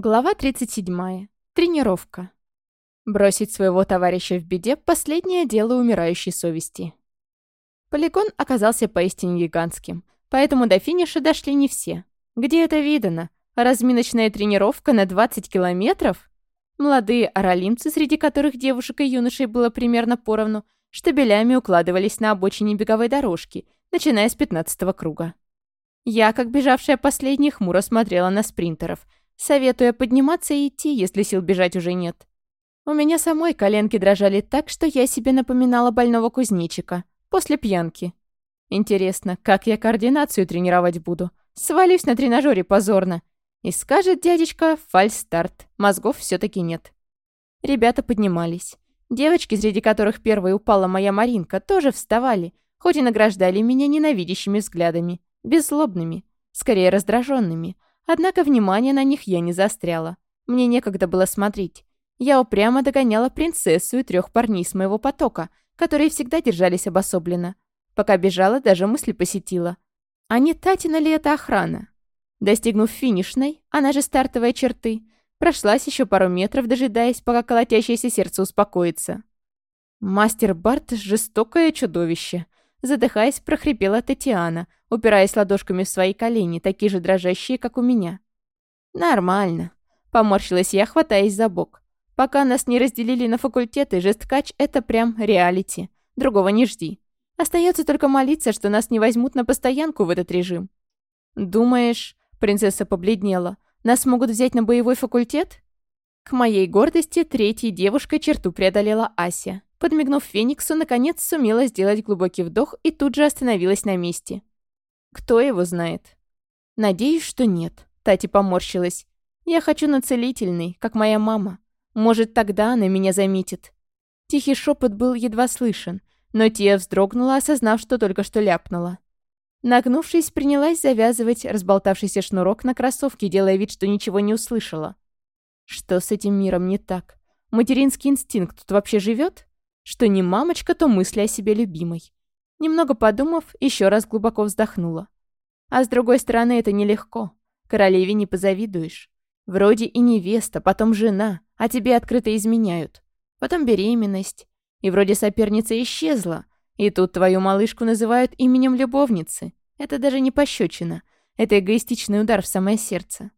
Глава 37. Тренировка. Бросить своего товарища в беде – последнее дело умирающей совести. Полигон оказался поистине гигантским, поэтому до финиша дошли не все. Где это видано? Разминочная тренировка на 20 километров? Молодые оралимцы, среди которых девушек и юношей было примерно поровну, штабелями укладывались на обочине беговой дорожки, начиная с 15 круга. Я, как бежавшая последняя, хмуро смотрела на спринтеров – советуя подниматься и идти, если сил бежать уже нет. У меня самой коленки дрожали так, что я себе напоминала больного кузнечика. После пьянки. Интересно, как я координацию тренировать буду? Свалюсь на тренажере позорно. И скажет дядечка фальстарт. Мозгов все таки нет. Ребята поднимались. Девочки, среди которых первой упала моя Маринка, тоже вставали, хоть и награждали меня ненавидящими взглядами. Беззлобными. Скорее раздраженными. Однако внимание на них я не застряла. Мне некогда было смотреть. Я упрямо догоняла принцессу и трех парней с моего потока, которые всегда держались обособленно. Пока бежала, даже мысли посетила. А не Татина ли это охрана? Достигнув финишной, она же стартовая черты, прошлась еще пару метров, дожидаясь, пока колотящееся сердце успокоится. Мастер Барт — жестокое чудовище. Задыхаясь, прохрипела Татьяна, упираясь ладошками в свои колени, такие же дрожащие, как у меня. «Нормально», — поморщилась я, хватаясь за бок. «Пока нас не разделили на факультеты, жесткач — это прям реалити. Другого не жди. Остается только молиться, что нас не возьмут на постоянку в этот режим». «Думаешь...» — принцесса побледнела. «Нас могут взять на боевой факультет?» К моей гордости третьей девушкой черту преодолела Ася. Подмигнув Фениксу, наконец сумела сделать глубокий вдох и тут же остановилась на месте. Кто его знает? Надеюсь, что нет. Тати поморщилась. Я хочу нацелительный, как моя мама. Может, тогда она меня заметит. Тихий шепот был едва слышен, но Тия вздрогнула, осознав, что только что ляпнула. Нагнувшись, принялась завязывать разболтавшийся шнурок на кроссовке, делая вид, что ничего не услышала. Что с этим миром не так? Материнский инстинкт тут вообще живет? Что не мамочка, то мысли о себе любимой. Немного подумав, еще раз глубоко вздохнула. А с другой стороны, это нелегко. Королеве не позавидуешь. Вроде и невеста, потом жена, а тебе открыто изменяют. Потом беременность. И вроде соперница исчезла. И тут твою малышку называют именем любовницы. Это даже не пощечина. Это эгоистичный удар в самое сердце.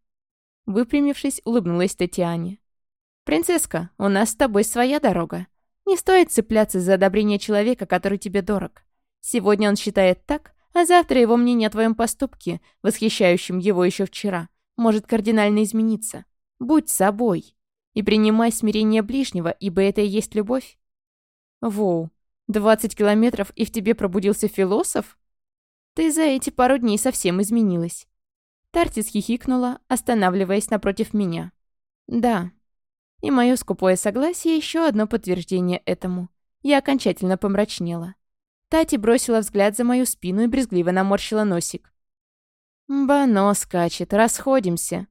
Выпрямившись, улыбнулась Татьяне. «Принцесска, у нас с тобой своя дорога. Не стоит цепляться за одобрение человека, который тебе дорог. Сегодня он считает так, а завтра его мнение о твоем поступке, восхищающем его еще вчера, может кардинально измениться. Будь собой. И принимай смирение ближнего, ибо это и есть любовь. Воу, 20 километров, и в тебе пробудился философ? Ты за эти пару дней совсем изменилась. Тартис хихикнула, останавливаясь напротив меня. Да. И мое скупое согласие еще одно подтверждение этому. Я окончательно помрачнела. Тати бросила взгляд за мою спину и брезгливо наморщила носик. «Бано скачет, расходимся».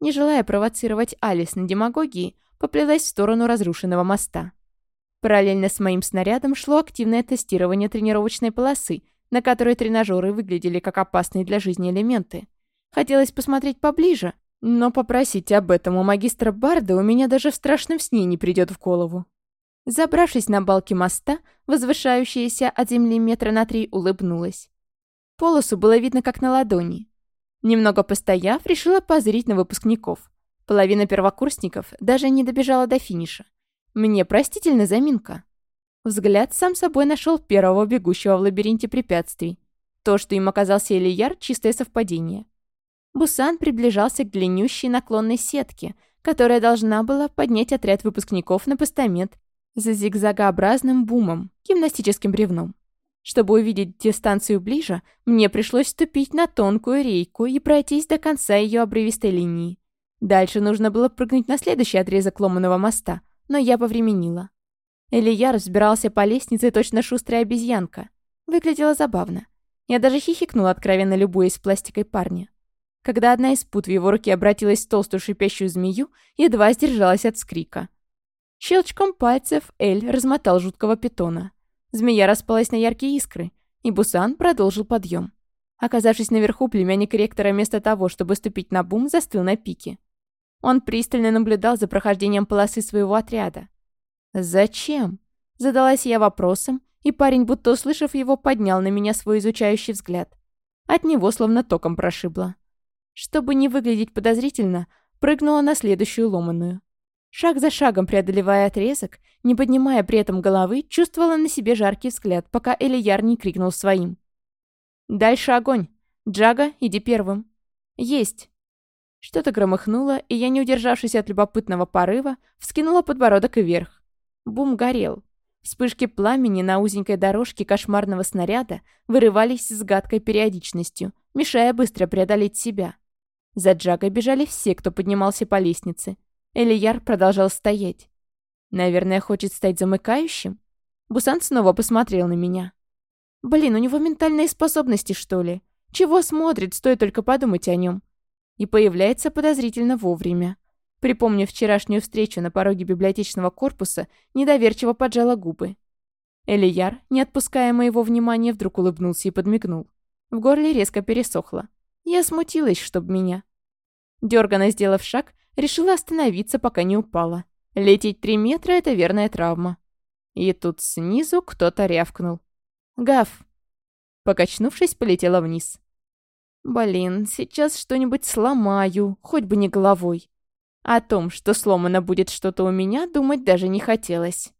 Не желая провоцировать Алис на демагогии, поплелась в сторону разрушенного моста. Параллельно с моим снарядом шло активное тестирование тренировочной полосы, на которой тренажеры выглядели как опасные для жизни элементы. Хотелось посмотреть поближе, но попросить об этом у магистра Барда у меня даже в страшном сне не придет в голову. Забравшись на балки моста, возвышающаяся от земли метра на три, улыбнулась. Полосу было видно как на ладони. Немного постояв, решила позрить на выпускников. Половина первокурсников даже не добежала до финиша. Мне простительна заминка. Взгляд сам собой нашел первого бегущего в лабиринте препятствий. То, что им оказался Элияр, чистое совпадение. Бусан приближался к длиннющей наклонной сетке, которая должна была поднять отряд выпускников на постамент за зигзагообразным бумом, гимнастическим бревном. Чтобы увидеть дистанцию ближе, мне пришлось ступить на тонкую рейку и пройтись до конца ее обрывистой линии. Дальше нужно было прыгнуть на следующий отрезок ломаного моста, но я повременила. Илья разбирался по лестнице точно шустрая обезьянка. Выглядело забавно. Я даже хихикнула, откровенно любуясь пластикой парня. Когда одна из пут в его руке обратилась в толстую шипящую змею, едва сдержалась от скрика – Щелчком пальцев Эль размотал жуткого питона. Змея распалась на яркие искры, и Бусан продолжил подъем. Оказавшись наверху, племянник ректора вместо того, чтобы ступить на бум, застыл на пике. Он пристально наблюдал за прохождением полосы своего отряда. «Зачем?» – задалась я вопросом, и парень, будто услышав его, поднял на меня свой изучающий взгляд. От него словно током прошибло. Чтобы не выглядеть подозрительно, прыгнула на следующую ломаную. Шаг за шагом преодолевая отрезок, не поднимая при этом головы, чувствовала на себе жаркий взгляд, пока Элияр не крикнул своим. «Дальше огонь! Джага, иди первым!» «Есть!» Что-то громыхнуло, и я, не удержавшись от любопытного порыва, вскинула подбородок и вверх. Бум горел. Вспышки пламени на узенькой дорожке кошмарного снаряда вырывались с гадкой периодичностью, мешая быстро преодолеть себя. За Джагой бежали все, кто поднимался по лестнице, Элияр продолжал стоять. «Наверное, хочет стать замыкающим?» Бусан снова посмотрел на меня. «Блин, у него ментальные способности, что ли? Чего смотрит, стоит только подумать о нем?» И появляется подозрительно вовремя. Припомнив вчерашнюю встречу на пороге библиотечного корпуса, недоверчиво поджала губы. Элияр, не отпуская моего внимания, вдруг улыбнулся и подмигнул. В горле резко пересохло. Я смутилась, чтоб меня. Дёрганно сделав шаг, Решила остановиться, пока не упала. Лететь три метра — это верная травма. И тут снизу кто-то рявкнул. «Гав!» Покачнувшись, полетела вниз. «Блин, сейчас что-нибудь сломаю, хоть бы не головой». О том, что сломано будет что-то у меня, думать даже не хотелось.